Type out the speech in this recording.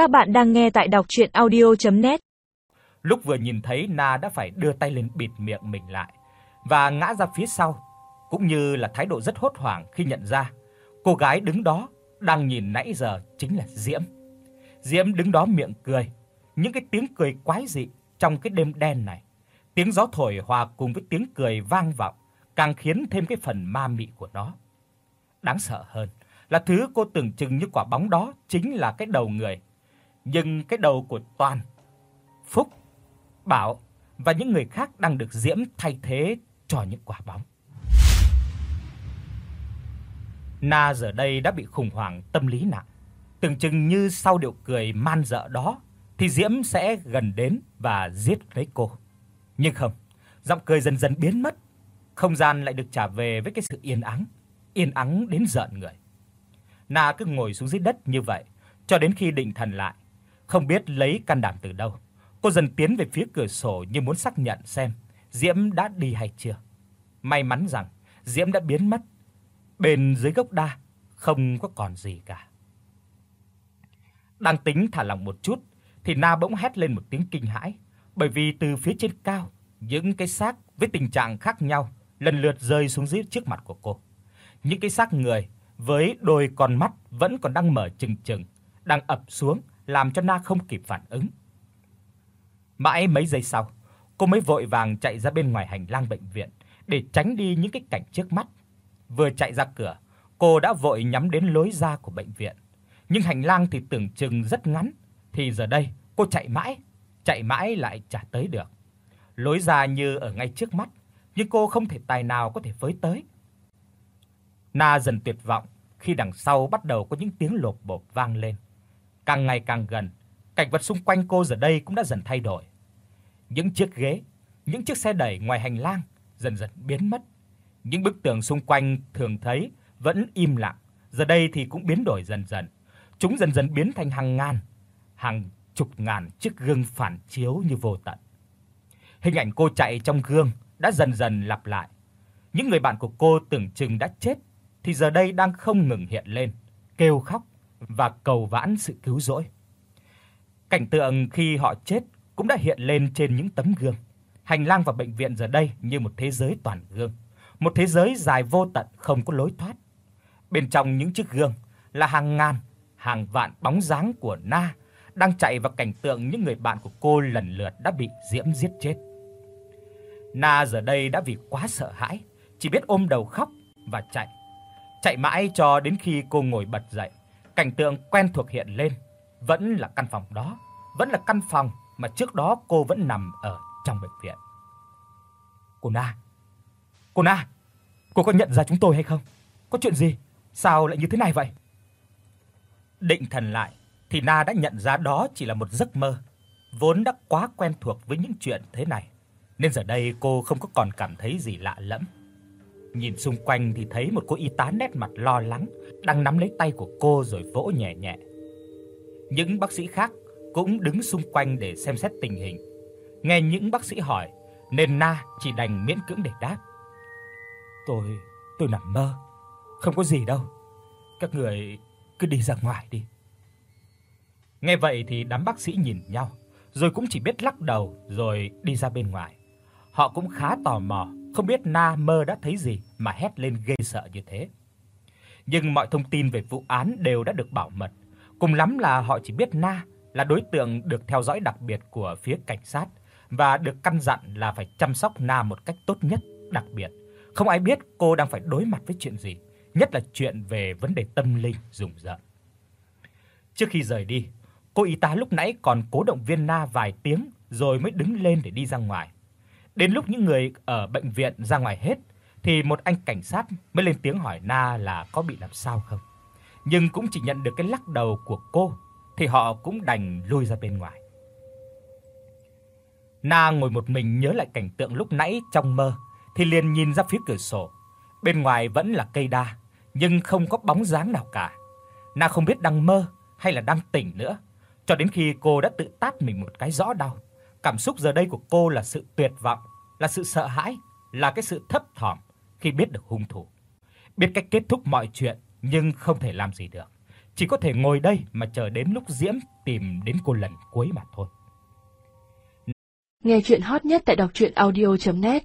Các bạn đang nghe tại đọc audio net Lúc vừa nhìn thấy Na đã phải đưa tay lên bịt miệng mình lại và ngã ra phía sau, cũng như là thái độ rất hốt hoảng khi nhận ra cô gái đứng đó đang nhìn nãy giờ chính là Diễm. Diễm đứng đó miệng cười, những cái tiếng cười quái dị trong cái đêm đen này. Tiếng gió thổi hòa cùng với tiếng cười vang vọng, càng khiến thêm cái phần ma mị của nó. Đáng sợ hơn là thứ cô tưởng chừng như quả bóng đó chính là cái đầu người. Nhưng cái đầu của Toàn, Phúc, Bảo và những người khác đang được Diễm thay thế cho những quả bóng. Na giờ đây đã bị khủng hoảng tâm lý nặng, tưởng chừng như sau điệu cười man dợ đó thì Diễm sẽ gần đến và giết lấy cô. Nhưng không, giọng cười dần dần biến mất, không gian lại được trả về với cái sự yên ắng, yên ắng đến giận người. Na cứ ngồi xuống dưới đất như vậy cho đến khi định thần lại, không biết lấy can đảm từ đâu. Cô dần tiến về phía cửa sổ như muốn xác nhận xem Diễm đã đi hay chưa. May mắn rằng Diễm đã biến mất. Bên dưới gốc đa không có còn gì cả. Đang tính thả lỏng một chút thì Na bỗng hét lên một tiếng kinh hãi, bởi vì từ phía trên cao, những cái xác với tình trạng khác nhau lần lượt rơi xuống dưới trước mặt của cô. Những cái xác người với đôi con mắt vẫn còn đang mở trừng trừng, đang ập xuống làm cho Na không kịp phản ứng. Mãi mấy giây sau, cô mới vội vàng chạy ra bên ngoài hành lang bệnh viện để tránh đi những cái cảnh trước mắt. Vừa chạy ra cửa, cô đã vội nhắm đến lối ra của bệnh viện. Nhưng hành lang thì tưởng chừng rất ngắn, thì giờ đây cô chạy mãi, chạy mãi lại chả tới được. Lối ra như ở ngay trước mắt, nhưng cô không thể tài nào có thể với tới. Na dần tuyệt vọng khi đằng sau bắt đầu có những tiếng lộp bộp vang lên. Càng ngày càng gần, cảnh vật xung quanh cô giờ đây cũng đã dần thay đổi. Những chiếc ghế, những chiếc xe đẩy ngoài hành lang dần dần biến mất. Những bức tường xung quanh thường thấy vẫn im lặng, giờ đây thì cũng biến đổi dần dần. Chúng dần dần biến thành hàng ngàn, hàng chục ngàn chiếc gương phản chiếu như vô tận. Hình ảnh cô chạy trong gương đã dần dần lặp lại. Những người bạn của cô tưởng chừng đã chết thì giờ đây đang không ngừng hiện lên, kêu khóc và cầu vãn sự cứu rỗi. Cảnh tượng khi họ chết cũng đã hiện lên trên những tấm gương. Hành lang và bệnh viện giờ đây như một thế giới toàn gương, một thế giới dài vô tận không có lối thoát. Bên trong những chiếc gương là hàng ngàn, hàng vạn bóng dáng của Na đang chạy vào cảnh tượng những người bạn của cô lần lượt đã bị Diễm giết chết. Na giờ đây đã vì quá sợ hãi, chỉ biết ôm đầu khóc và chạy. Chạy mãi cho đến khi cô ngồi bật dậy, cảnh tượng quen thuộc hiện lên, vẫn là căn phòng đó, vẫn là căn phòng mà trước đó cô vẫn nằm ở trong bệnh viện. Cô Na. Cô Na, cô có nhận ra chúng tôi hay không? Có chuyện gì? Sao lại như thế này vậy? Định thần lại thì Na đã nhận ra đó chỉ là một giấc mơ, vốn đã quá quen thuộc với những chuyện thế này, nên giờ đây cô không có còn cảm thấy gì lạ lẫm. Nhìn xung quanh thì thấy một cô y tá nét mặt lo lắng đang nắm lấy tay của cô rồi vỗ nhẹ nhẹ. Những bác sĩ khác cũng đứng xung quanh để xem xét tình hình. Nghe những bác sĩ hỏi, nên Na chỉ đành miễn cưỡng để đáp. Tôi tôi nằm mơ, không có gì đâu. Các người cứ đi ra ngoài đi. Nghe vậy thì đám bác sĩ nhìn nhau, rồi cũng chỉ biết lắc đầu rồi đi ra bên ngoài. Họ cũng khá tò mò, không biết Na mơ đã thấy gì mà hét lên ghê sợ như thế. Nhưng mọi thông tin về vụ án đều đã được bảo mật, cùng lắm là họ chỉ biết Na là đối tượng được theo dõi đặc biệt của phía cảnh sát và được căn dặn là phải chăm sóc Na một cách tốt nhất, đặc biệt. Không ai biết cô đang phải đối mặt với chuyện gì, nhất là chuyện về vấn đề tâm linh rùng rợn. Trước khi rời đi, cô y tá lúc nãy còn cố động viên Na vài tiếng rồi mới đứng lên để đi ra ngoài. Đến lúc những người ở bệnh viện ra ngoài hết thì một anh cảnh sát mới lên tiếng hỏi Na là có bị làm sao không. Nhưng cũng chỉ nhận được cái lắc đầu của cô thì họ cũng đành lui ra bên ngoài. Na ngồi một mình nhớ lại cảnh tượng lúc nãy trong mơ thì liền nhìn ra phía cửa sổ. Bên ngoài vẫn là cây đa, nhưng không có bóng dáng nào cả. Na không biết đang mơ hay là đang tỉnh nữa, cho đến khi cô đã tự tát mình một cái rõ đau. Cảm xúc giờ đây của cô là sự tuyệt vọng, là sự sợ hãi, là cái sự thấp thỏm khi biết được hung thủ. Biết cách kết thúc mọi chuyện nhưng không thể làm gì được. chỉ có thể ngồi đây mà chờ đến lúc Diễm tìm đến cô lần cuối mà thôi. Nghe truyện hot nhất tại doctruyenaudio.net